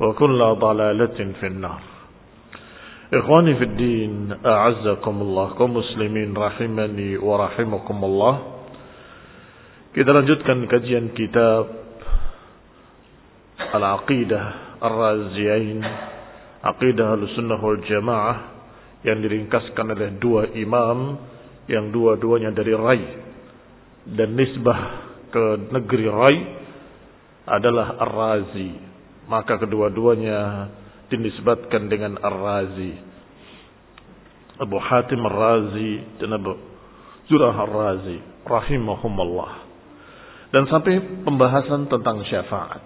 وكل ضلالة في النار إخواني في الدين أعزكم الله كمسلمين رحمني ورحمكم الله Kita lanjutkan kajian kitab Al-Aqidah Ar-Raziyain Aqidah Al-Sunnah wal Jamaah yang diringkaskan oleh dua imam yang dua-duanya dari Rai dan nisbah ke negeri Rai adalah Ar-Razi maka kedua-duanya dinisbatkan dengan Ar-Razi. Abu Hatim Ar-Razi dan Abu Zurah Ar-Razi rahimahumallah dan sampai pembahasan tentang syafaat.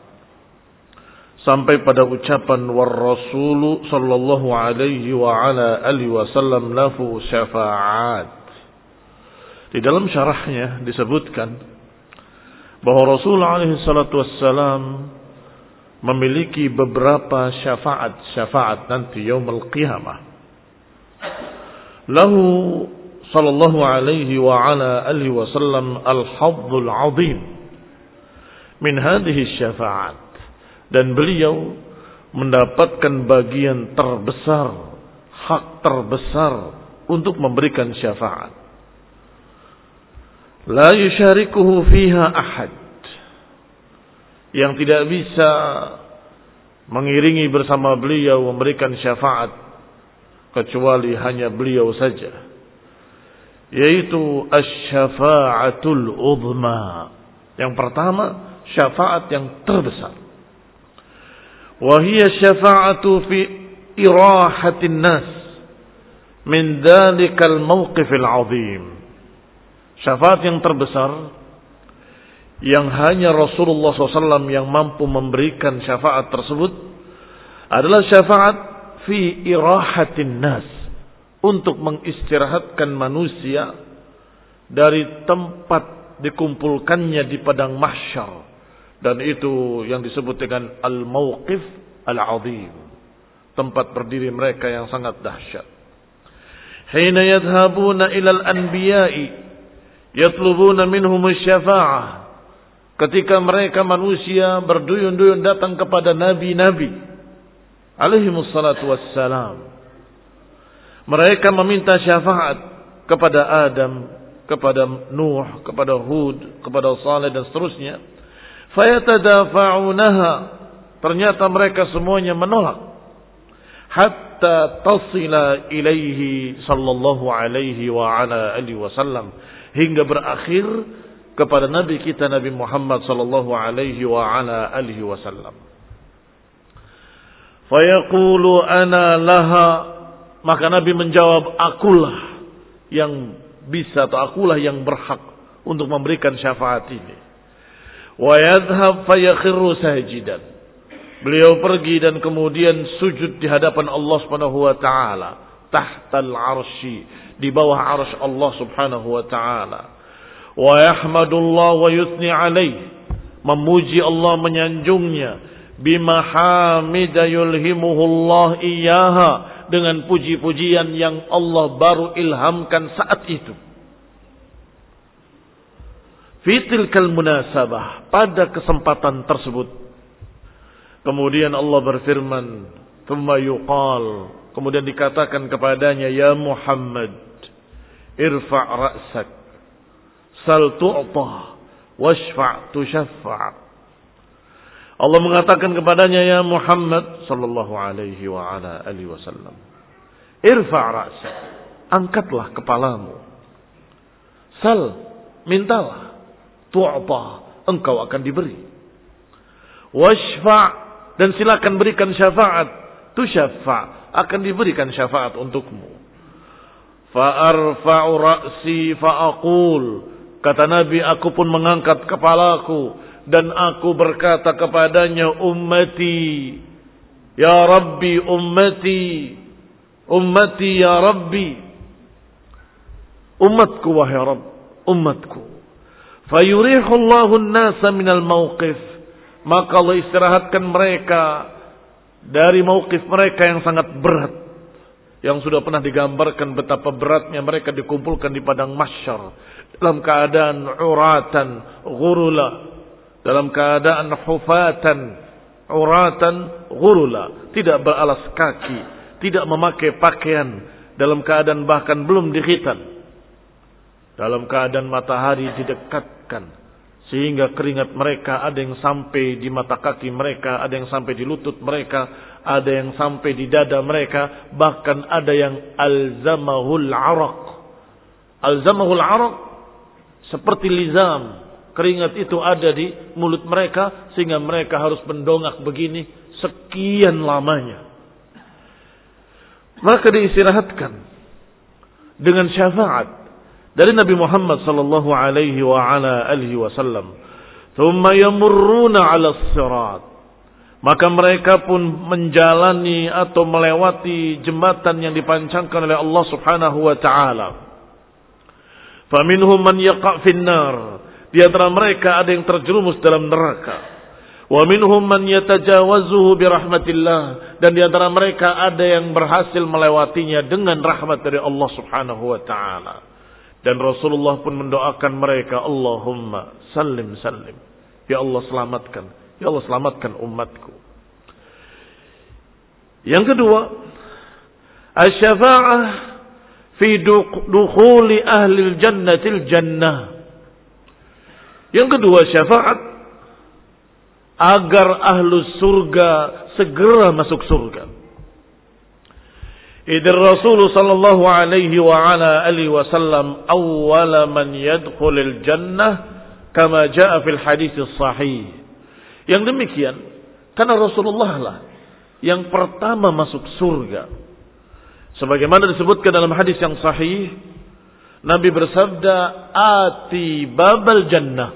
Sampai pada ucapan war rasulu sallallahu alaihi wa ala alihi wasallam lahu syafaat. Di dalam syarahnya disebutkan bahwa Rasul alaihi salatu wassalam memiliki beberapa syafaat-syafaat nanti yaumul qiyamah lahu sallallahu alaihi wa ala alihi wasallam al-haddul azim min hadhihi syafaat dan beliau mendapatkan bagian terbesar, hak terbesar untuk memberikan syafaat. La yusyarikuhu fiha ahad yang tidak bisa mengiringi bersama beliau memberikan syafaat kecuali hanya beliau saja. Yaitu asy-syafa'atul udhma. Yang pertama syafaat yang terbesar. Wahia syafa'atu fi irahatin nas min dhalikal mauqifil azim. Syafaat yang terbesar yang hanya Rasulullah SAW yang mampu memberikan syafaat tersebut adalah syafaat fi irahatin nas untuk mengistirahatkan manusia dari tempat dikumpulkannya di padang mahsyar dan itu yang disebut dengan al-mauqif al-azim. Tempat berdiri mereka yang sangat dahsyat. Hina yadhabuna ilal anbiya'i yatlubuna minhum syafa'ah. Ketika mereka manusia berduyun-duyun datang kepada nabi-nabi alaihi wassalatu wassalam. Mereka meminta syafaat kepada Adam, kepada Nuh, kepada Hud, kepada Saleh dan seterusnya. Fayatadafa'unaha. Ternyata mereka semuanya menolak. Hatta tasila ilaihi sallallahu alaihi wa ala alihi wasallam. Hingga berakhir kepada Nabi kita Nabi Muhammad sallallahu alaihi wa ala alihi wasallam. Fayaqulu ana laha maka Nabi menjawab akulah yang bisa atau akulah yang berhak untuk memberikan syafaat ini. Wa yadhhab fayakhirru sajidan. Beliau pergi dan kemudian sujud di hadapan Allah Subhanahu wa taala, tahtal arsy, di bawah arsy Allah Subhanahu wa taala. Wa wa yuthni alaih, memuji Allah menyanjungnya bima hamida yulhimuhullah iyyaha dengan puji-pujian yang Allah baru ilhamkan saat itu. Fitilkal munasabah pada kesempatan tersebut. Kemudian Allah berfirman, "Tsumma yuqal." Kemudian dikatakan kepadanya, "Ya Muhammad, irfa' ra'sak, sal tu'ta, washfa' tushaffa'." Allah mengatakan kepadanya ya Muhammad sallallahu alaihi wa ala alihi wasallam. Irfa' ra'sak. Angkatlah kepalamu. Sal, mintalah. Tu'ta, engkau akan diberi. Washfa' dan silakan berikan syafaat. Tushaffa' akan diberikan syafaat untukmu. Fa'arfa'u ra'si fa'aqul. Kata Nabi, aku pun mengangkat kepalaku dan aku berkata kepadanya ummati ya rabbi ummati ummati ya rabbi umatku wahai rabb umatku fayurihu Allahu an-nasa minal mauqif maka Allah istirahatkan mereka dari mauqif mereka yang sangat berat yang sudah pernah digambarkan betapa beratnya mereka dikumpulkan di padang mahsyar dalam keadaan uratan ghurula dalam keadaan hufatan, uratan, gurula, tidak beralas kaki, tidak memakai pakaian, dalam keadaan bahkan belum dikhitan. Dalam keadaan matahari didekatkan, sehingga keringat mereka ada yang sampai di mata kaki mereka, ada yang sampai di lutut mereka, ada yang sampai di dada mereka, bahkan ada yang alzamahul arak. Alzamahul arak seperti lizam, Keringat itu ada di mulut mereka sehingga mereka harus mendongak begini sekian lamanya. Maka diistirahatkan dengan syafaat dari Nabi Muhammad sallallahu alaihi wa ala alihi wasallam. Thumma yamurruna 'ala sirat. Maka mereka pun menjalani atau melewati jembatan yang dipancangkan oleh Allah Subhanahu wa taala. Faminhum man yaqa' finnar di antara mereka ada yang terjerumus dalam neraka. Wa minhum man yatajawazuhu birahmatillah dan di antara mereka ada yang berhasil melewatinya dengan rahmat dari Allah Subhanahu wa taala. Dan Rasulullah pun mendoakan mereka, Allahumma salim salim. Ya Allah selamatkan. Ya Allah selamatkan umatku. Yang kedua, asy-syafa'ah fi dukhuli ahli jannatil jannah. Yang kedua syafaat agar ahlu surga segera masuk surga. Idar Rasul sallallahu alaihi wa ala alihi wasallam awwala man yadkhulul jannah kama jaa fil hadis sahih. Yang demikian karena Rasulullah lah yang pertama masuk surga. Sebagaimana disebutkan dalam hadis yang sahih, Nabi bersabda, "Ati babal jannah."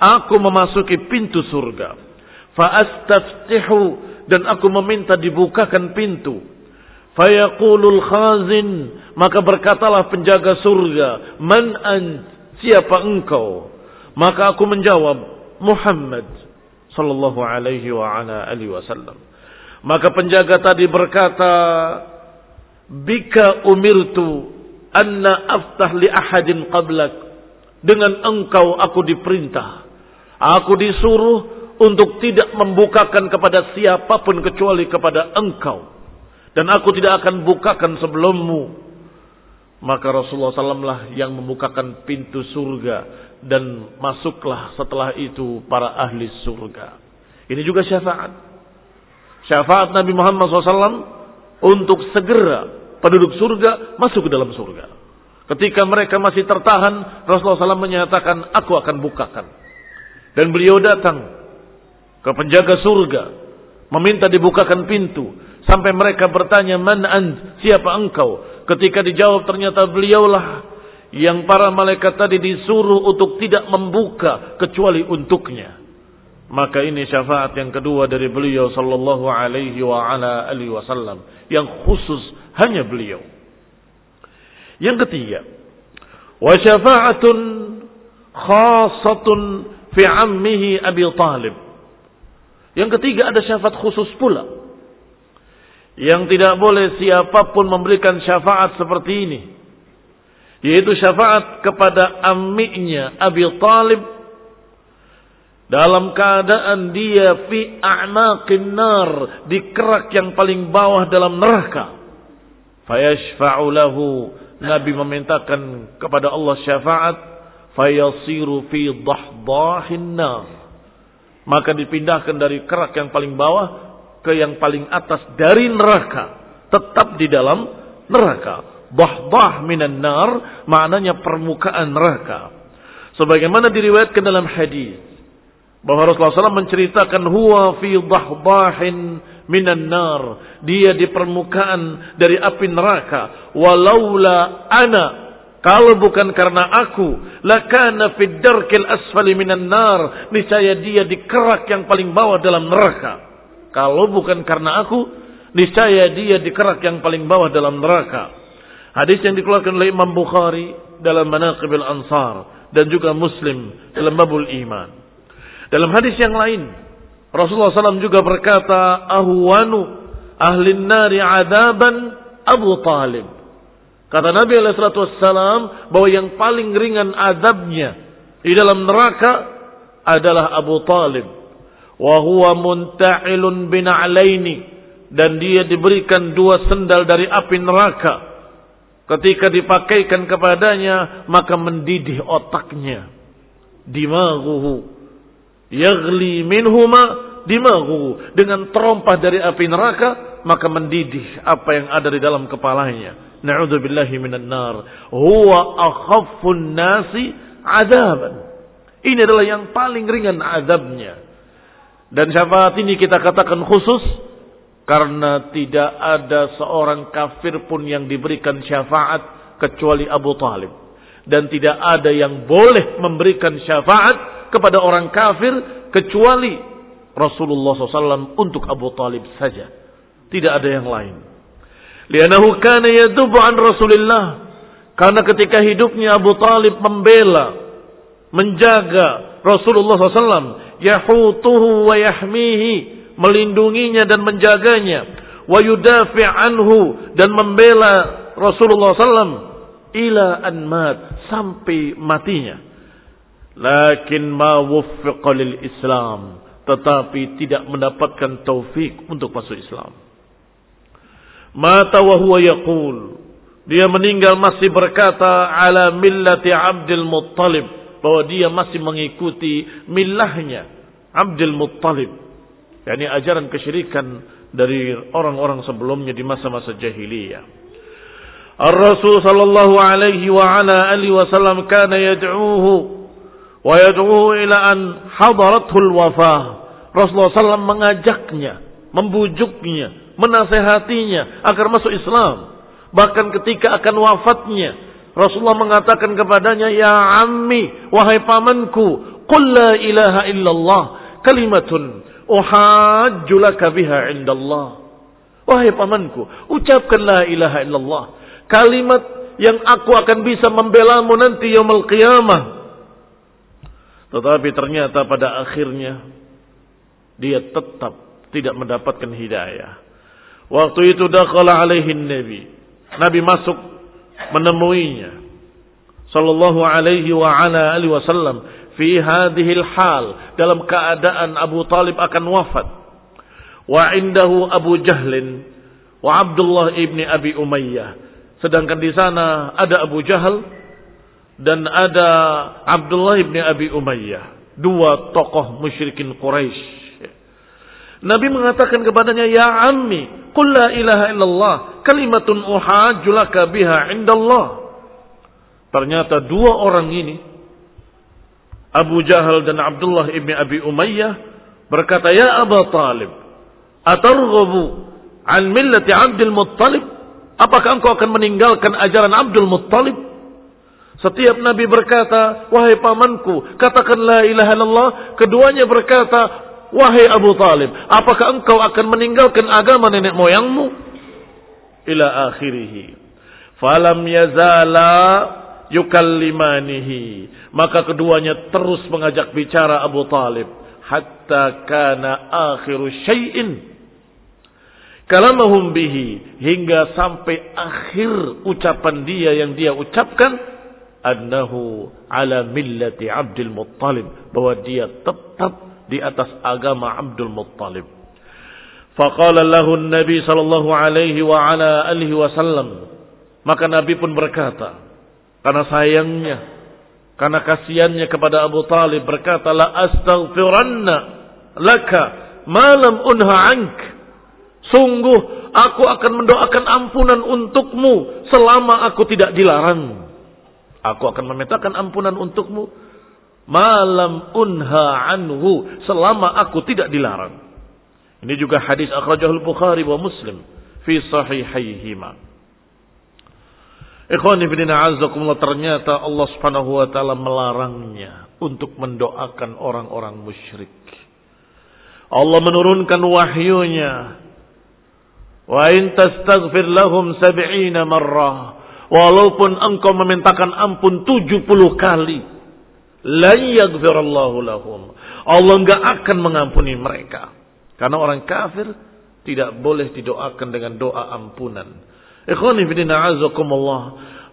Aku memasuki pintu surga. Fa'astaftihu dan aku meminta dibukakan pintu. Fayaqulul khazin maka berkatalah penjaga surga, "Man an Siapa engkau?" Maka aku menjawab, "Muhammad sallallahu alaihi wa ala alihi wasallam." Maka penjaga tadi berkata, "Bika umirtu anna aftah li ahadin qablak." Dengan engkau aku diperintah Aku disuruh untuk tidak membukakan kepada siapa pun kecuali kepada engkau. Dan aku tidak akan bukakan sebelummu. Maka Rasulullah SAW lah yang membukakan pintu surga dan masuklah setelah itu para ahli surga. Ini juga syafaat. Syafaat Nabi Muhammad SAW untuk segera penduduk surga masuk ke dalam surga. Ketika mereka masih tertahan, Rasulullah SAW menyatakan, aku akan bukakan. Dan beliau datang ke penjaga surga, meminta dibukakan pintu. Sampai mereka bertanya, man ant, siapa engkau? Ketika dijawab ternyata beliaulah yang para malaikat tadi disuruh untuk tidak membuka kecuali untuknya. Maka ini syafaat yang kedua dari beliau sallallahu alaihi wa ala alihi wasallam yang khusus hanya beliau. Yang ketiga, wa syafa'atun khasatun fi ammihi Abi Talib. Yang ketiga ada syafaat khusus pula yang tidak boleh siapa pun memberikan syafaat seperti ini. Yaitu syafaat kepada amiknya Abi Talib dalam keadaan dia fi a'naqin nar di kerak yang paling bawah dalam neraka. Fayashfa'u lahu Nabi memintakan kepada Allah syafaat fayasiru fi dahdahin. Maka dipindahkan dari kerak yang paling bawah ke yang paling atas dari neraka. Tetap di dalam neraka. Bahbah minan nar maknanya permukaan neraka. Sebagaimana diriwayatkan dalam hadis bahwa Rasulullah SAW menceritakan huwa fi dahbahin minan nar. Dia di permukaan dari api neraka. Walaula ana kalau bukan karena aku, lakana fid darkil asfali minan nar. Niscaya dia di kerak yang paling bawah dalam neraka. Kalau bukan karena aku, niscaya dia dikerak yang paling bawah dalam neraka. Hadis yang dikeluarkan oleh Imam Bukhari dalam Manaqibil Ansar dan juga Muslim dalam Babul Iman. Dalam hadis yang lain, Rasulullah SAW juga berkata, "Ahwanu ahli nari adaban Abu Talib." Kata Nabi SAW bahwa yang paling ringan adabnya di dalam neraka adalah Abu Talib. Wa huwa munta'ilun bina'laini. Dan dia diberikan dua sendal dari api neraka. Ketika dipakaikan kepadanya maka mendidih otaknya. Dimaghuhu yaghli minhuma dimaghuhu dengan terompah dari api neraka maka mendidih apa yang ada di dalam kepalanya. Na'udzubillahi minan nar. Huwa akhaffun nasi adaban ini adalah yang paling ringan azabnya. Dan syafaat ini kita katakan khusus karena tidak ada seorang kafir pun yang diberikan syafaat kecuali Abu Talib. Dan tidak ada yang boleh memberikan syafaat kepada orang kafir kecuali Rasulullah SAW untuk Abu Talib saja. Tidak ada yang lain. Lianahu kana yadubu an. Karena ketika hidupnya Abu Talib membela, menjaga Rasulullah SAW yahutuhu wa yahmihi melindunginya dan menjaganya wa yudafi anhu dan membela Rasulullah SAW ila an mat sampai matinya lakin ma wuffiqa lil Islam tetapi tidak mendapatkan taufik untuk masuk Islam mata wa huwa yaqul dia meninggal masih berkata ala millati Abdul Muttalib bahwa dia masih mengikuti milahnya Abdul Muttalib. yakni ajaran kesyirikan dari orang-orang sebelumnya di masa-masa jahiliyah. Ar-Rasul sallallahu alaihi wa ala alihi wasallam kana yad'uhu wa yad'uhu ila an hadarathu al-wafah. Rasulullah SAW mengajaknya, membujuknya, menasehatinya agar masuk Islam. Bahkan ketika akan wafatnya, Rasulullah mengatakan kepadanya, Ya ammi, wahai pamanku, Qul la ilaha illallah, kalimatun uhajju laka biha indallah. Wahai pamanku, ucapkan la ilaha illallah. Kalimat yang aku akan bisa membelamu nanti yaumul qiyamah. Tetapi ternyata pada akhirnya dia tetap tidak mendapatkan hidayah. Waktu itu dakhala alaihi nabi. Nabi masuk menemuinya sallallahu alaihi wa ala alihi wasallam fi hadhil hal dalam keadaan Abu Talib akan wafat wa indahu Abu Jahlin wa Abdullah ibni Abi Umayyah Sedangkan di sana ada Abu Jahal dan ada Abdullah bin Abi Umayyah. Dua tokoh musyrikin Quraisy. Nabi mengatakan kepadanya, Ya ammi, Qul la ilaha illallah, kalimatun uhajulaka biha indallah. Ternyata dua orang ini, Abu Jahal dan Abdullah ibn Abi Umayyah, berkata, Ya Abu Talib, atarghabu an millati Abdul Muttalib? Apakah engkau akan meninggalkan ajaran Abdul Muttalib? Setiap Nabi berkata, wahai pamanku, katakan la ilaha illallah. Keduanya berkata, wahai Abu Talib, apakah engkau akan meninggalkan agama nenek moyangmu? Ila akhirih. Falam yazala yukallimanihi. Maka keduanya terus mengajak bicara Abu Talib. Hatta kana akhiru syai'in kalamahum bihi hingga sampai akhir ucapan dia yang dia ucapkan annahu ala millati Abdul Muttalib bahwa dia tetap di atas agama Abdul Muttalib. Faqala lahu Nabi sallallahu alaihi wa ala alihi wasallam maka Nabi pun berkata karena sayangnya karena kasihannya kepada Abu Talib berkata la astaghfiranna laka ma lam unha anka Sungguh aku akan mendoakan ampunan untukmu selama aku tidak dilarang. Aku akan memintakan ampunan untukmu malam unha anhu selama aku tidak dilarang. Ini juga hadis akhrajahul Bukhari wa Muslim fi sahihaihima. Ikhwan ibn a'azzakumullah ternyata Allah Subhanahu wa taala melarangnya untuk mendoakan orang-orang musyrik. Allah menurunkan wahyunya Wa in tastaghfir lahum sab'ina marrah. Walaupun engkau memintakan ampun 70 kali. Lan yaghfirallahu lahum. Allah enggak akan mengampuni mereka. Karena orang kafir tidak boleh didoakan dengan doa ampunan. Ikhwani fidina azakumullah.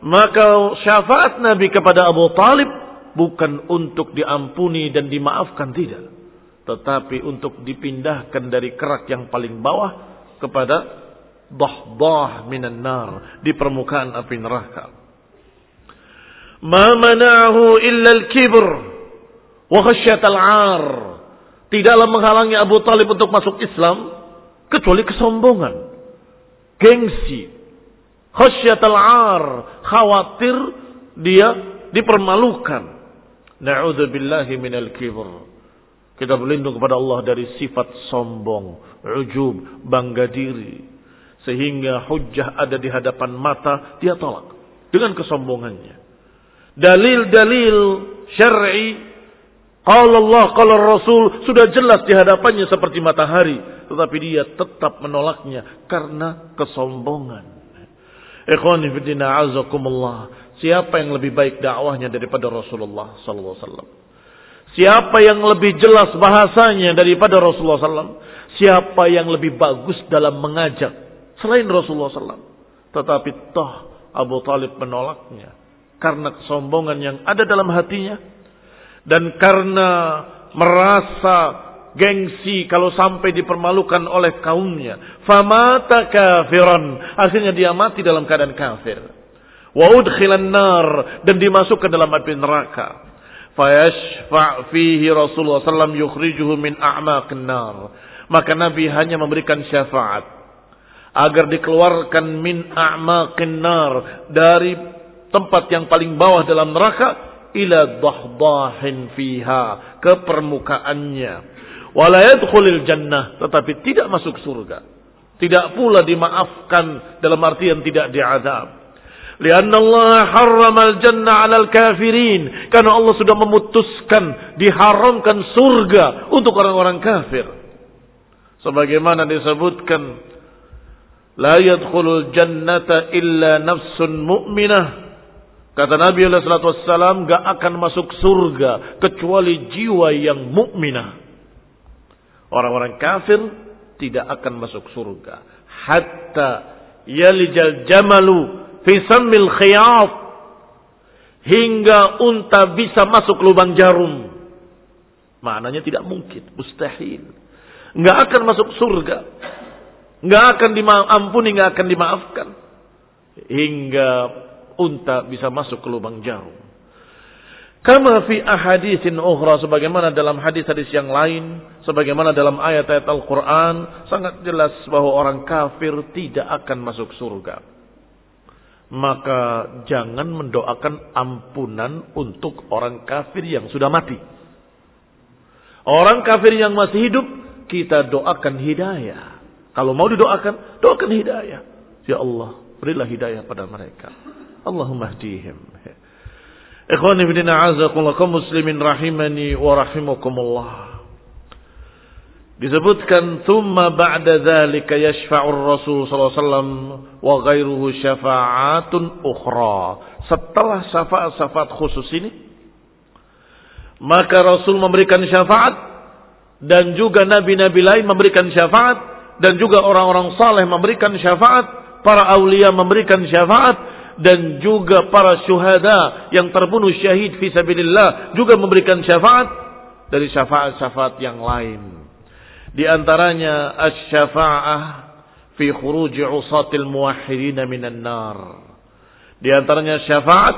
Maka syafaat Nabi kepada Abu Talib bukan untuk diampuni dan dimaafkan tidak. Tetapi untuk dipindahkan dari kerak yang paling bawah kepada dahdah minan nar di permukaan api neraka. Ma mana'ahu illa al-kibr wa khasyat al-'ar. Tidaklah menghalangi Abu Talib untuk masuk Islam kecuali kesombongan, gengsi, khasyat al-'ar, khawatir dia dipermalukan. Na'udzubillahi minal kibr. Kita berlindung kepada Allah dari sifat sombong, ujub, bangga diri. Sehingga hujah ada di hadapan mata, dia tolak. Dengan kesombongannya. Dalil-dalil syar'i kalau Allah, kalau Rasul sudah jelas di hadapannya seperti matahari, tetapi dia tetap menolaknya karena kesombongan. Ikhwani fillah azakumullah. Siapa yang lebih baik dakwahnya daripada Rasulullah wasallam? Siapa yang lebih jelas bahasanya daripada Rasulullah sallallahu Siapa yang lebih bagus dalam mengajak selain Rasulullah SAW. Tetapi toh Abu Talib menolaknya karena kesombongan yang ada dalam hatinya dan karena merasa gengsi kalau sampai dipermalukan oleh kaumnya. Famata kafiran. Akhirnya dia mati dalam keadaan kafir. Wa udkhilan nar dan dimasukkan dalam api neraka. Fayashfa' fihi Rasulullah sallam yukhrijuhu min a'maqin nar. Maka Nabi hanya memberikan syafaat agar dikeluarkan min a'maqin nar dari tempat yang paling bawah dalam neraka ila dahdahin fiha ke permukaannya wala jannah tetapi tidak masuk surga tidak pula dimaafkan dalam artian tidak diadab Lianna Allah harrama al-jannah 'alal kafirin. Karena Allah sudah memutuskan diharamkan surga untuk orang-orang kafir. Sebagaimana disebutkan La yadkhulul jannata illa nafsun mu'minah. Kata Nabi sallallahu wasallam gak akan masuk surga kecuali jiwa yang mukminah. Orang-orang kafir tidak akan masuk surga hatta yalijal jamalu fi sammil khiyat hingga unta bisa masuk lubang jarum. Maknanya tidak mungkin, mustahil. Nggak akan masuk surga Nggak akan diampuni, nggak akan dimaafkan. hingga unta bisa masuk ke lubang jarum. Kama fi ahaditsin ukhra sebagaimana dalam hadis-hadis yang lain, sebagaimana dalam ayat-ayat Al-Qur'an sangat jelas bahwa orang kafir tidak akan masuk surga. Maka jangan mendoakan ampunan untuk orang kafir yang sudah mati. Orang kafir yang masih hidup kita doakan hidayah. Kalau mau didoakan, doakan hidayah. Ya Allah, berilah hidayah pada mereka. Allahumma hdihim. Ikhwan ibn a'azakullah muslimin rahimani wa rahimakumullah. Disebutkan thumma ba'da dzalika yashfa'u Rasul sallallahu alaihi wasallam wa ghairuhu syafa'atun ukhra. Setelah syafaat-syafaat khusus ini maka Rasul memberikan syafaat dan juga nabi-nabi lain memberikan syafaat dan juga orang-orang saleh memberikan syafaat, para aulia memberikan syafaat dan juga para syuhada yang terbunuh syahid fi sabilillah juga memberikan syafaat dari syafaat-syafaat yang lain. Di antaranya asy-syafa'ah fi khuruji usatil muwahhidin minan nar. Di antaranya syafaat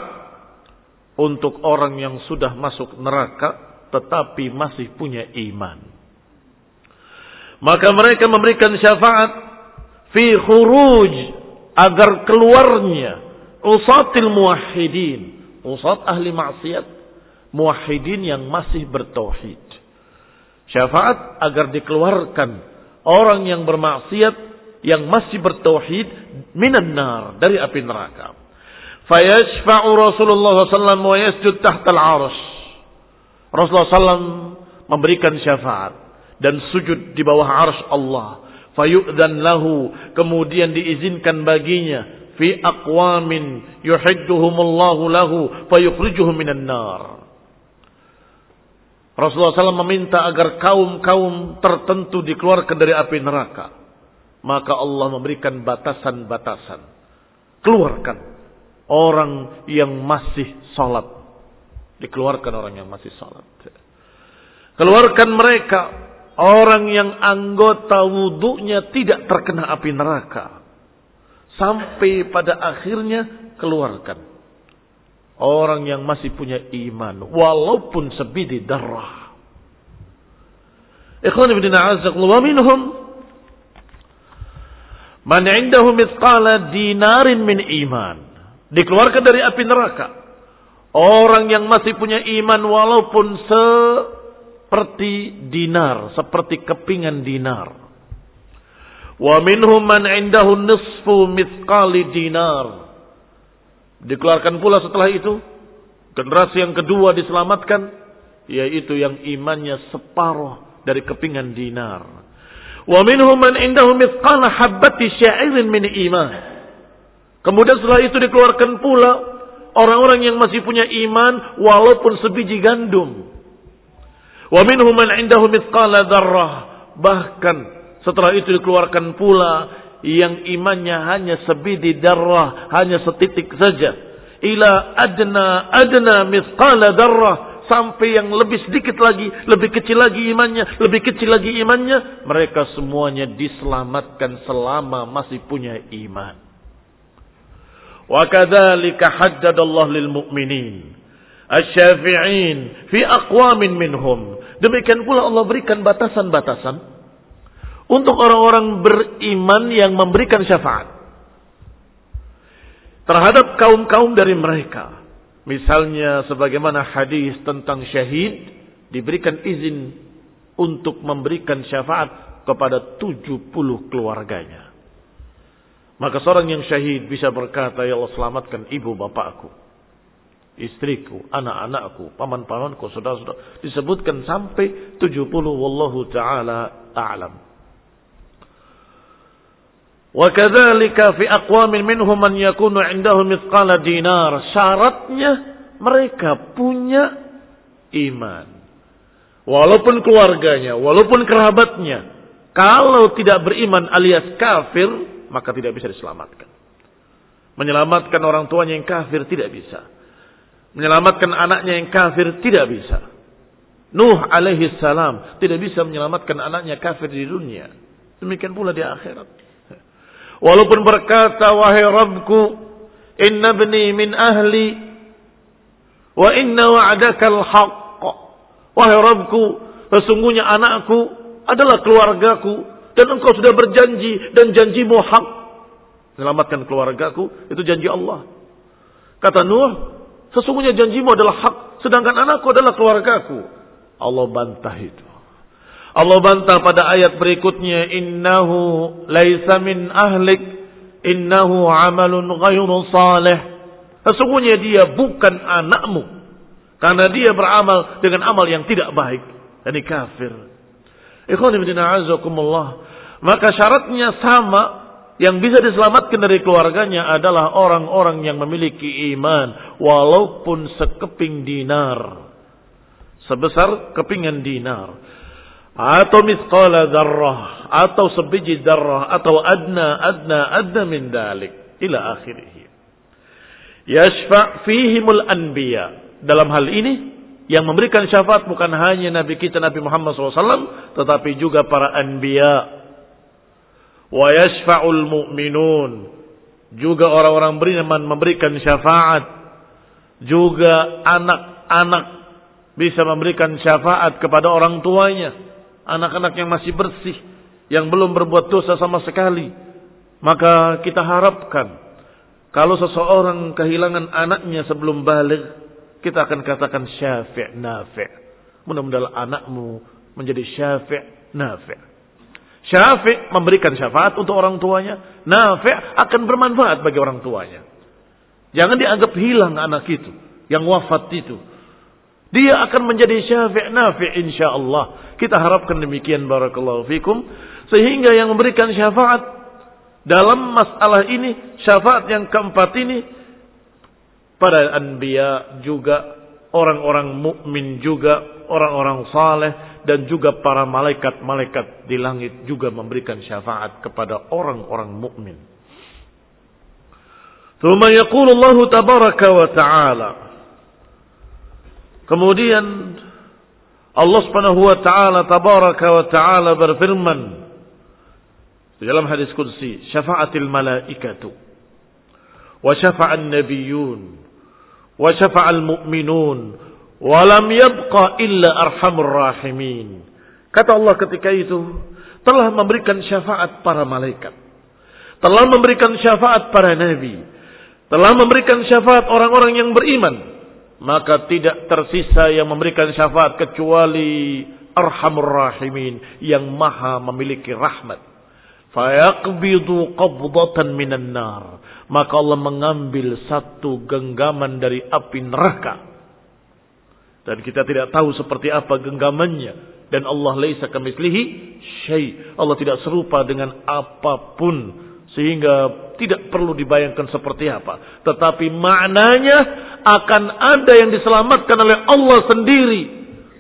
untuk orang yang sudah masuk neraka tetapi masih punya iman. Maka mereka memberikan syafaat fi khuruj agar keluarnya usatil muwahhidin, usat ahli maksiat, muwahhidin yang masih bertauhid. Syafaat agar dikeluarkan orang yang bermaksiat yang masih bertauhid minan nar dari api neraka. Fayashfa'u Rasulullah SAW wa yasjud tahta al-arsh. Rasulullah SAW memberikan syafaat dan sujud di bawah arsh Allah. Fayu'dan lahu kemudian diizinkan baginya fi aqwamin yuhidduhumullahu lahu fayukhrijuhum minan nar. Rasulullah SAW meminta agar kaum-kaum tertentu dikeluarkan dari api neraka. Maka Allah memberikan batasan-batasan. Keluarkan orang yang masih salat. Dikeluarkan orang yang masih salat. Keluarkan mereka orang yang anggota wudhunya tidak terkena api neraka. Sampai pada akhirnya keluarkan. Orang yang masih punya iman. Walaupun sebidi darah. Ikhwan ibn a'azakullah minhum. Man indahu mithqala dinarin min iman. Dikeluarkan dari api neraka. Orang yang masih punya iman walaupun seperti dinar. Seperti kepingan dinar Wa minhum man indahu nisfu mithqali dinar. Dikeluarkan pula setelah itu generasi yang kedua diselamatkan yaitu yang imannya separuh dari kepingan dinar. Wa minhum man indahu mithqala habbati sya'irin min iman. Kemudian setelah itu dikeluarkan pula orang-orang yang masih punya iman walaupun sebiji gandum. Wa minhum man indahu mithqala dzarrah. Bahkan setelah itu dikeluarkan pula yang imannya hanya sebidi darah, hanya setitik saja. Ila adna adna misqala darah sampai yang lebih sedikit lagi, lebih kecil lagi imannya, lebih kecil lagi imannya, mereka semuanya diselamatkan selama masih punya iman. Wa kadzalika haddadallahu lil mu'minin asy-syafi'in fi aqwamin minhum. Demikian pula Allah berikan batasan-batasan untuk orang-orang beriman yang memberikan syafaat terhadap kaum-kaum dari mereka. Misalnya sebagaimana hadis tentang syahid diberikan izin untuk memberikan syafaat kepada 70 keluarganya. Maka seorang yang syahid bisa berkata, Ya Allah selamatkan ibu bapakku, istriku, anak-anakku, paman-pamanku, saudara-saudara. Disebutkan sampai 70 wallahu taala a'lam. Wa kadzalika fi aqwamin minhum man yakunu 'indahu mithqala dinar. Syaratnya mereka punya iman. Walaupun keluarganya, walaupun kerabatnya, kalau tidak beriman alias kafir, maka tidak bisa diselamatkan. Menyelamatkan orang tuanya yang kafir tidak bisa. Menyelamatkan anaknya yang kafir tidak bisa. Nuh alaihi salam tidak bisa menyelamatkan anaknya kafir di dunia. Demikian pula di akhirat. Walaupun berkata, wahai Rabbku, inna bni min ahli wa inna wa'adaka al-haq. Wahai Rabbku, sesungguhnya anakku adalah keluargaku dan engkau sudah berjanji dan janjimu hak. Selamatkan keluargaku, itu janji Allah. Kata Nuh, sesungguhnya janjimu adalah hak, sedangkan anakku adalah keluargaku. Allah bantah itu. Allah bantah pada ayat berikutnya, innahu laisa min ahlik, innahu amalun ghairu salih. Sesungguhnya dia bukan anakmu. Karena dia beramal dengan amal yang tidak baik. Ini kafir. Maka syaratnya sama yang bisa diselamatkan dari keluarganya adalah orang-orang yang memiliki iman walaupun sekeping dinar. Sebesar kepingan dinar. Atau misqala darrah atau sebiji darrah atau adna adna adna min dalik ila akhirih. Yashfa fihimul anbiya. Dalam hal ini yang memberikan syafaat bukan hanya Nabi kita Nabi Muhammad SAW, tetapi juga para anbiya. Wa yashfa'ul mu'minun. Juga orang-orang beriman memberikan syafaat. Juga anak-anak bisa memberikan syafaat kepada orang tuanya. Anak-anak yang masih bersih. Yang belum berbuat dosa sama sekali. Maka kita harapkan. Kalau seseorang kehilangan anaknya sebelum balik kita akan katakan syafi' nafi'. Mudah-mudahan anakmu menjadi syafi' nafi'. Syafi' memberikan syafaat untuk orang tuanya. Nafi' akan bermanfaat bagi orang tuanya. Jangan dianggap hilang anak itu. Yang wafat itu. Dia akan menjadi syafi' nafi' insya Allah. Kita harapkan demikian barakallahu fikum. Sehingga yang memberikan syafaat dalam masalah ini, syafaat yang keempat ini para anbiya juga orang-orang mukmin juga orang-orang saleh dan juga para malaikat-malaikat di langit juga memberikan syafaat kepada orang-orang mukmin. Allah tabaraka wa ta'ala Kemudian Allah Subhanahu wa taala tabaraka wa taala berfirman dalam hadis kursi syafa'atil malaikatu wa syafa'an nabiyyun wa syafa'al mu'minun wa lam yabqa illa arhamur rahimin. Kata Allah ketika itu telah memberikan syafaat para malaikat. Telah memberikan syafaat para nabi. Telah memberikan syafaat orang-orang yang beriman. Maka tidak tersisa yang memberikan syafaat kecuali arhamur rahimin yang maha memiliki rahmat. Fayaqbidu qabdatan minan nar maka Allah mengambil satu genggaman dari api neraka. Dan kita tidak tahu seperti apa genggamannya. Dan Allah laisa kamislihi syai. Allah tidak serupa dengan apa pun. Sehingga tidak perlu dibayangkan seperti apa. Tetapi maknanya akan ada yang diselamatkan oleh Allah sendiri.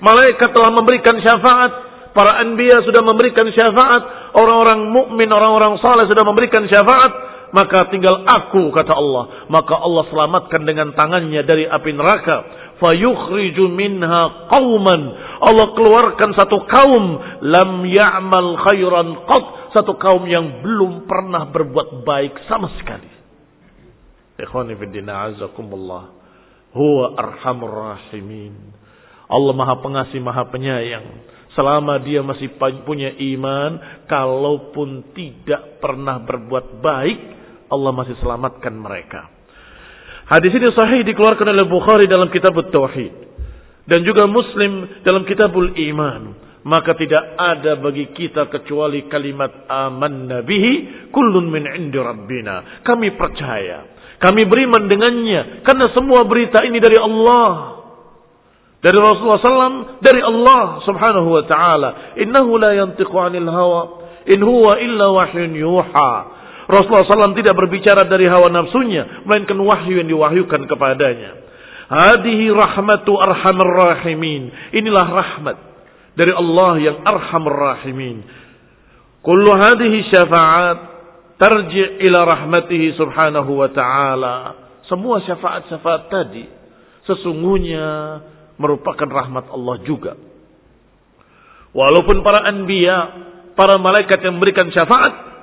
Malaikat telah memberikan syafaat. Para anbiya sudah memberikan syafaat. Orang-orang mukmin, orang-orang saleh sudah memberikan syafaat maka tinggal aku kata Allah maka Allah selamatkan dengan tangannya dari api neraka fayukhriju minha qauman. Allah keluarkan satu kaum lam ya'mal khairan qat. Satu kaum yang belum pernah berbuat baik sama sekali. Ikhwani fiddina azakumullah huwa arhamur rahimin. Allah maha pengasih maha penyayang. Selama dia masih punya iman, kalaupun tidak pernah berbuat baik, Allah masih selamatkan mereka. Hadis ini sahih dikeluarkan oleh Bukhari dalam kitab Tauhid dan juga Muslim dalam kitabul Iman. Maka tidak ada bagi kita kecuali kalimat aman nabihi kullun min indi rabbina. Kami percaya, kami beriman dengannya karena semua berita ini dari Allah. Dari Rasulullah SAW, dari Allah subhanahu wa ta'ala. Innahu la yantiqu anil hawa. In huwa illa wahyun yuha. Rasulullah SAW tidak berbicara dari hawa nafsunya, melainkan wahyu yang diwahyukan kepadanya. Hadihi rahmatu arhamar rahimin. Inilah rahmat dari Allah yang arhamar rahimin. Kullu hadihi syafaat tarji' ila rahmatihi subhanahu wa ta'ala. Semua syafaat-syafaat tadi sesungguhnya merupakan rahmat Allah juga. Walaupun para anbiya, para malaikat yang memberikan syafaat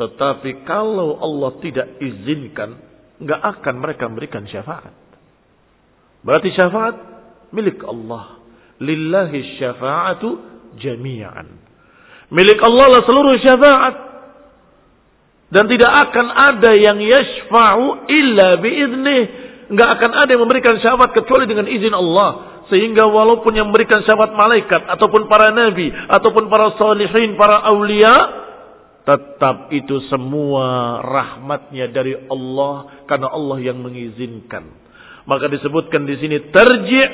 tetapi kalau Allah tidak izinkan, nggak akan mereka memberikan syafaat. Berarti syafaat milik Allah. Lillahi syafa'atu jami'an. Milik Allah lah seluruh syafaat. Dan tidak akan ada yang yashfa'u illa biiznih. Nggak akan ada yang memberikan syafaat kecuali dengan izin Allah. Sehingga walaupun yang memberikan syafaat malaikat ataupun para nabi ataupun para salihin, para awliya, tetap itu semua rahmatnya dari Allah karena Allah yang mengizinkan. Maka disebutkan di sini terji'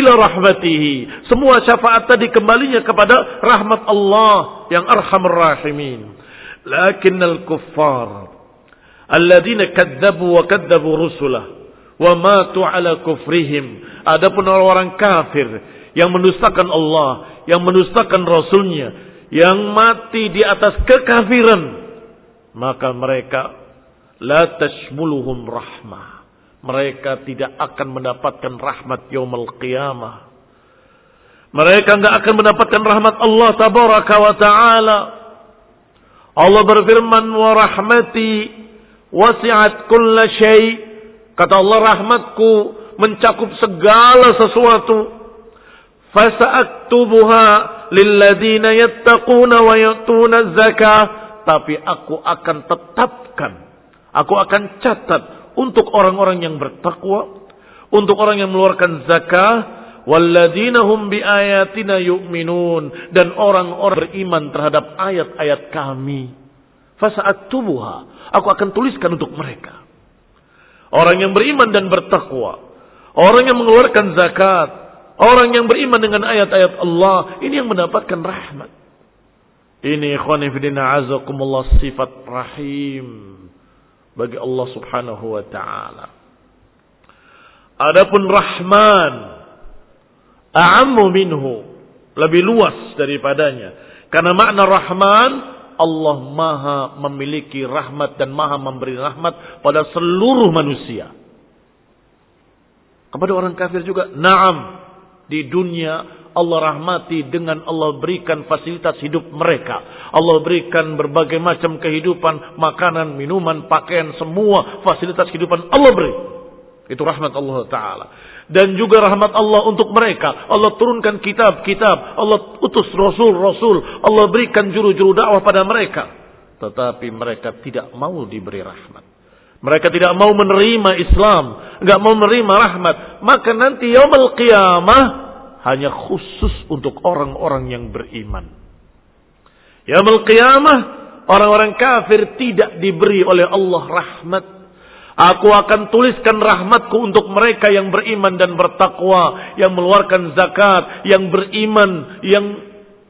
ila rahmatihi. Semua syafaat tadi kembalinya kepada rahmat Allah yang arhamar rahimin. Lakin al-kuffar alladzina kadzabu wa kadzabu rusulah wa matu ala kufrihim. Adapun orang-orang kafir yang mendustakan Allah, yang mendustakan rasulnya, yang mati di atas kekafiran, maka mereka la tashmuluhum rahmah. Mereka tidak akan mendapatkan rahmat yaumul qiyamah. Mereka enggak akan mendapatkan rahmat Allah tabaraka wa taala. Allah berfirman wa rahmati wasi'at kulla syai. Kata Allah rahmatku mencakup segala sesuatu. Fasa'aktubuha lilladina yattaquna wa yatuna zakah. Tapi aku akan tetapkan. Aku akan catat untuk orang-orang yang bertakwa, untuk orang yang mengeluarkan zakah, walladzina hum biayatina yu'minun dan orang-orang beriman terhadap ayat-ayat kami. Fasa'aktubuha. Aku akan tuliskan untuk mereka. Orang yang beriman dan bertakwa, orang yang mengeluarkan zakat, orang yang beriman dengan ayat-ayat Allah, ini yang mendapatkan rahmat. Ini ikhwanifidina azakumullah sifat rahim bagi Allah Subhanahu wa taala. Adapun Rahman a'ammu minhu, lebih luas daripadanya. Karena makna Rahman Allah Maha memiliki rahmat dan Maha memberi rahmat pada seluruh manusia. Kepada orang kafir juga, na'am. Di dunia Allah rahmati dengan Allah berikan fasilitas hidup mereka. Allah berikan berbagai macam kehidupan, makanan, minuman, pakaian, semua fasilitas kehidupan Allah beri. Itu rahmat Allah Ta'ala. Dan juga rahmat Allah untuk mereka. Allah turunkan kitab-kitab. Allah utus rasul-rasul. Allah berikan juru-juru dakwah pada mereka. Tetapi mereka tidak mau diberi rahmat. Mereka tidak mau menerima Islam. Nggak mau menerima rahmat. Maka nanti yaumul qiyamah hanya khusus untuk orang-orang yang beriman. Yaumul qiyamah orang-orang kafir tidak diberi oleh Allah rahmat. Aku akan tuliskan rahmatku untuk mereka yang beriman dan bertakwa, yang mengeluarkan zakat, yang beriman, yang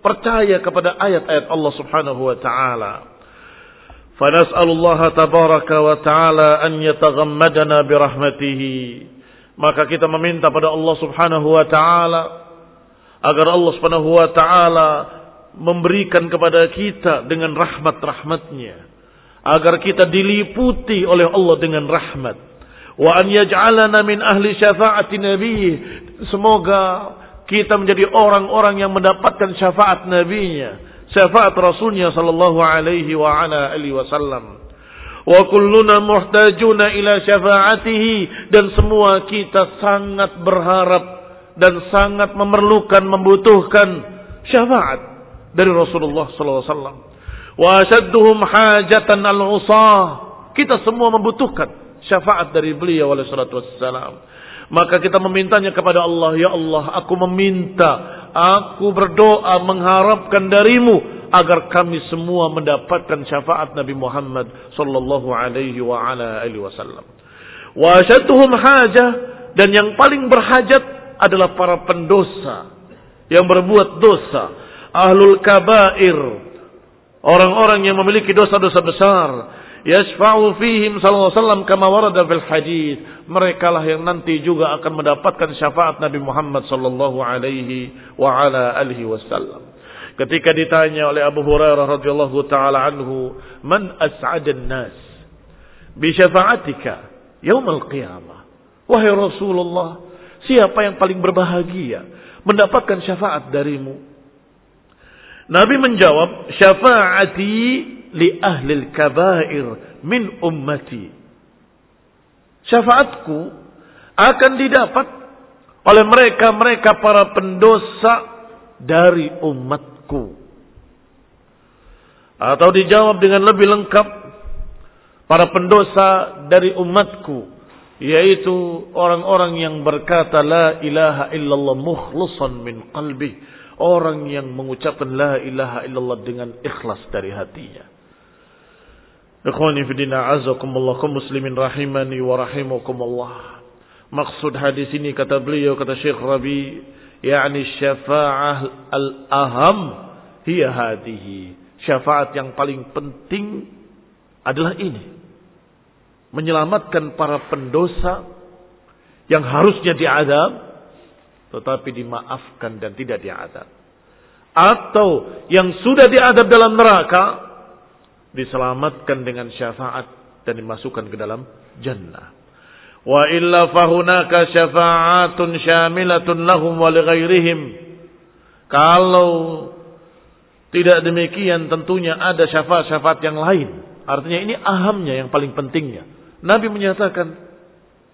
percaya kepada ayat-ayat Allah Subhanahu wa taala. فنسأل الله تبارك وتعالى أن يتغمدنا برحمته maka kita meminta pada Allah Subhanahu wa taala agar Allah Subhanahu wa taala memberikan kepada kita dengan rahmat-rahmatnya agar kita diliputi oleh Allah dengan rahmat wa an yaj'alana min ahli syafaati nabi semoga kita menjadi orang-orang yang mendapatkan syafaat nabinya syafaat rasulnya sallallahu alaihi wa ala alihi wasallam wa kulluna muhtajuna ila syafaatihi dan semua kita sangat berharap dan sangat memerlukan membutuhkan syafaat dari Rasulullah sallallahu alaihi wasallam. Wa ashadduhum hajatan al-usah. Kita semua membutuhkan syafaat dari beliau alaihi salatu wassalam. Maka kita memintanya kepada Allah, ya Allah, aku meminta, aku berdoa mengharapkan darimu agar kami semua mendapatkan syafaat Nabi Muhammad sallallahu alaihi wa ala alihi wasallam. Wa hajah dan yang paling berhajat adalah para pendosa yang berbuat dosa, ahlul kabair, orang-orang yang memiliki dosa-dosa besar. Yashfa'u fihim sallallahu alaihi wasallam kama warada fil hadis. Mereka lah yang nanti juga akan mendapatkan syafaat Nabi Muhammad sallallahu alaihi wa ala alihi wasallam. Ketika ditanya oleh Abu Hurairah radhiyallahu taala anhu, "Man as'adan nas bi syafa'atika yaumil qiyamah?" Wahai Rasulullah, Siapa yang paling berbahagia mendapatkan syafaat darimu? Nabi menjawab, syafaati li ahli kabair min ummati. Syafaatku akan didapat oleh mereka-mereka para pendosa dari umatku. Atau dijawab dengan lebih lengkap para pendosa dari umatku yaitu orang-orang yang berkata la ilaha illallah mukhlishan min qalbi orang yang mengucapkan la ilaha illallah dengan ikhlas dari hatinya Ikhwani fidina azakumullah kum muslimin rahimani wa rahimakumullah. Maksud hadis ini kata beliau kata Syekh Rabi yakni syafa'ah al-aham hiya hadihi. Syafaat yang paling penting adalah ini. Menyelamatkan para pendosa yang harusnya diadab tetapi dimaafkan dan tidak diadab atau yang sudah diadab dalam neraka diselamatkan dengan syafaat dan dimasukkan ke dalam jannah wa illa fahunaka syafa'atun syamilatun lahum wa lighairihim kalau tidak demikian tentunya ada syafaat-syafaat yang lain artinya ini ahamnya yang paling pentingnya Nabi menyatakan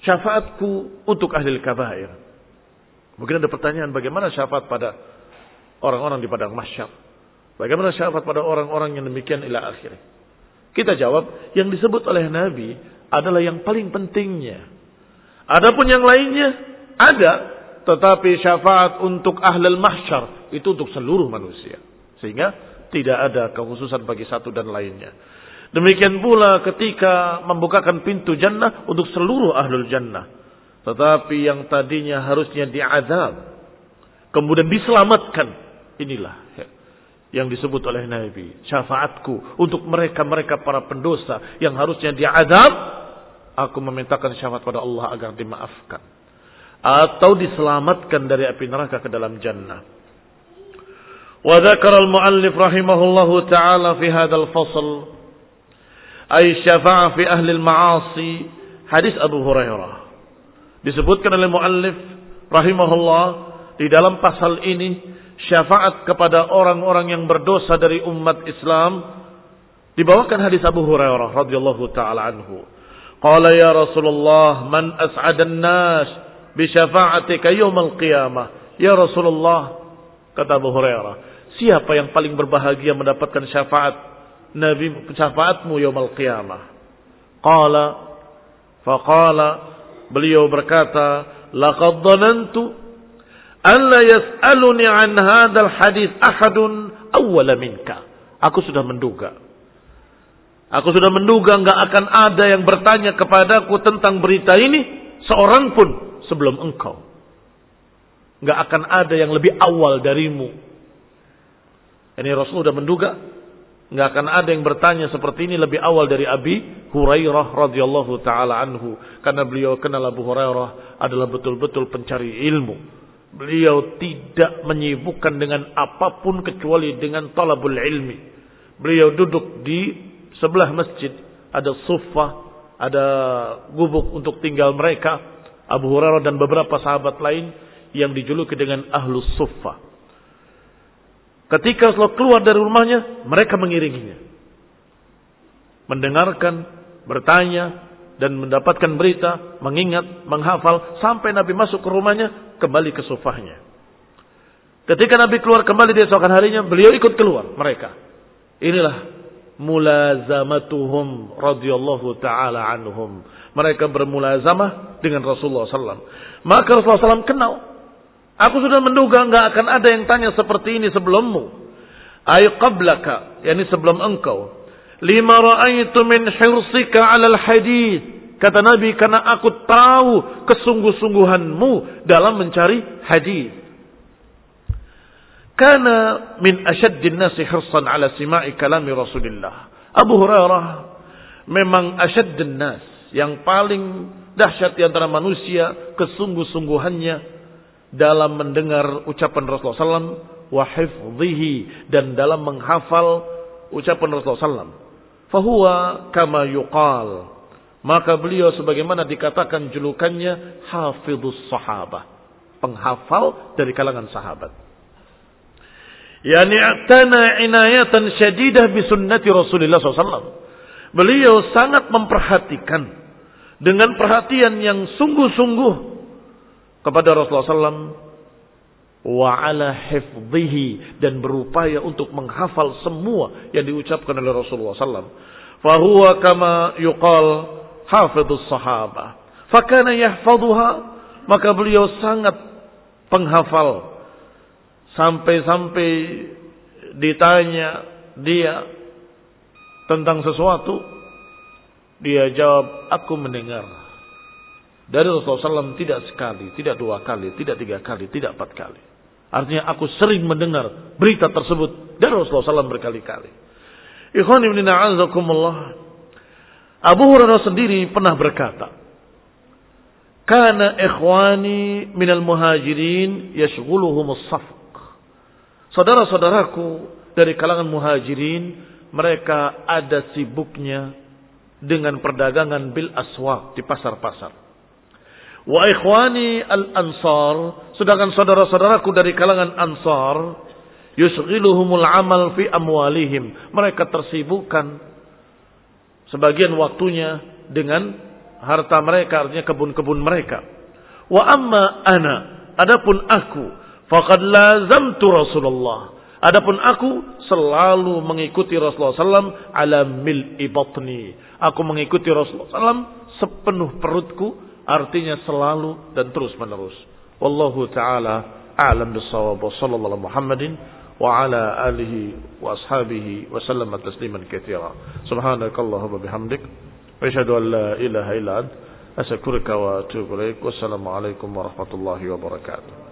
syafaatku untuk ahli kabair. Mungkin ada pertanyaan bagaimana syafaat pada orang-orang di padang mahsyar? Bagaimana syafaat pada orang-orang yang demikian ila akhir? Kita jawab, yang disebut oleh Nabi adalah yang paling pentingnya. Adapun yang lainnya ada, tetapi syafaat untuk ahli mahsyar itu untuk seluruh manusia. Sehingga tidak ada kekhususan bagi satu dan lainnya. Demikian pula ketika membukakan pintu jannah untuk seluruh ahlul jannah. Tetapi yang tadinya harusnya diazab. Kemudian diselamatkan. Inilah yang disebut oleh Nabi. Syafaatku untuk mereka-mereka para pendosa yang harusnya diazab. Aku memintakan syafaat pada Allah agar dimaafkan. Atau diselamatkan dari api neraka ke dalam jannah. Wa al-muallif rahimahullahu ta'ala fi hadzal fasl ay syafa'a fi ahli al-ma'asi hadis Abu Hurairah disebutkan oleh muallif rahimahullah di dalam pasal ini syafaat kepada orang-orang yang berdosa dari umat Islam dibawakan hadis Abu Hurairah radhiyallahu taala anhu qala ya Rasulullah man as'adan nas bi syafa'atika yaumil qiyamah ya Rasulullah kata Abu Hurairah siapa yang paling berbahagia mendapatkan syafaat Nabi syafaatmu yaumul qiyamah. Qala faqala beliau berkata laqad dhanantu an la yas'aluni an hadzal hadis ahadun awwala minka. Aku sudah menduga. Aku sudah menduga enggak akan ada yang bertanya kepadaku tentang berita ini seorang pun sebelum engkau. Enggak akan ada yang lebih awal darimu. Ini Rasul sudah menduga Nggak akan ada yang bertanya seperti ini lebih awal dari Abi Hurairah radhiyallahu taala anhu karena beliau kenal Abu Hurairah adalah betul-betul pencari ilmu. Beliau tidak menyibukkan dengan apa pun kecuali dengan talabul ilmi. Beliau duduk di sebelah masjid ada sufa, ada gubuk untuk tinggal mereka. Abu Hurairah dan beberapa sahabat lain yang dijuluki dengan ahlus sufa Ketika Rasulullah keluar dari rumahnya, mereka mengiringinya. Mendengarkan, bertanya, dan mendapatkan berita, mengingat, menghafal, sampai Nabi masuk ke rumahnya, kembali ke sofahnya. Ketika Nabi keluar kembali di esokan harinya, beliau ikut keluar mereka. Inilah mulazamatuhum radhiyallahu taala anhum. Mereka bermulazamah dengan Rasulullah SAW. Maka Rasulullah SAW kenal Aku sudah menduga enggak akan ada yang tanya seperti ini sebelummu. Ay qablaka, yakni sebelum engkau. Lima ra'aitu min hirsika 'alal hadis. Kata Nabi, karena aku tahu kesungguh-sungguhanmu dalam mencari hadis. Karena min asyaddin nasi hirsan ala sima'i kalami Rasulullah. Abu Hurairah memang asyaddin nas. Yang paling dahsyat di antara manusia kesungguh-sungguhannya dalam mendengar ucapan Rasulullah SAW wa dan dalam menghafal ucapan Rasulullah SAW. Fahuwa kama yuqal. Maka beliau sebagaimana dikatakan julukannya hafidhus sahabah. Penghafal dari kalangan sahabat. Yani atana inayatan syadidah bi sunnati Rasulullah SAW. Beliau sangat memperhatikan dengan perhatian yang sungguh-sungguh kepada Rasulullah SAW wa ala hifdhihi dan berupaya untuk menghafal semua yang diucapkan oleh Rasulullah SAW. Fahuwa kama yuqal hafidhus sahabah. Fakana yahfaduha maka beliau sangat penghafal sampai-sampai ditanya dia tentang sesuatu dia jawab, aku mendengar. Dari Rasulullah SAW tidak sekali, tidak dua kali, tidak tiga kali, tidak empat kali. Artinya aku sering mendengar berita tersebut dari Rasulullah SAW berkali-kali. Ikhwan ibn. Abu Hurairah sendiri pernah berkata, Kana ikhwani minal muhajirin yashghuluhumus safq. Saudara-saudaraku dari kalangan muhajirin, mereka ada sibuknya dengan perdagangan bil aswaq di pasar-pasar. Wa ikhwani al-ansar, sedangkan saudara-saudaraku dari kalangan ansar, yusghiluhumul amal fi amwalihim. Mereka tersibukkan sebagian waktunya dengan harta mereka, artinya kebun-kebun mereka. Wa amma ana, adapun aku, faqad lazamtu Rasulullah. Adapun aku selalu mengikuti Rasulullah SAW ala mil ibatni Aku mengikuti Rasulullah SAW sepenuh perutku, artinya selalu dan terus menerus. Wallahu taala a'lam bissawab. Sallallahu Muhammadin wa ala alihi wa ashabihi wa sallama tasliman katsira. Subhanakallahumma bihamdik wa asyhadu an la ilaha illa ant astaghfiruka wa atubu ilaik. Wassalamu alaikum warahmatullahi wabarakatuh.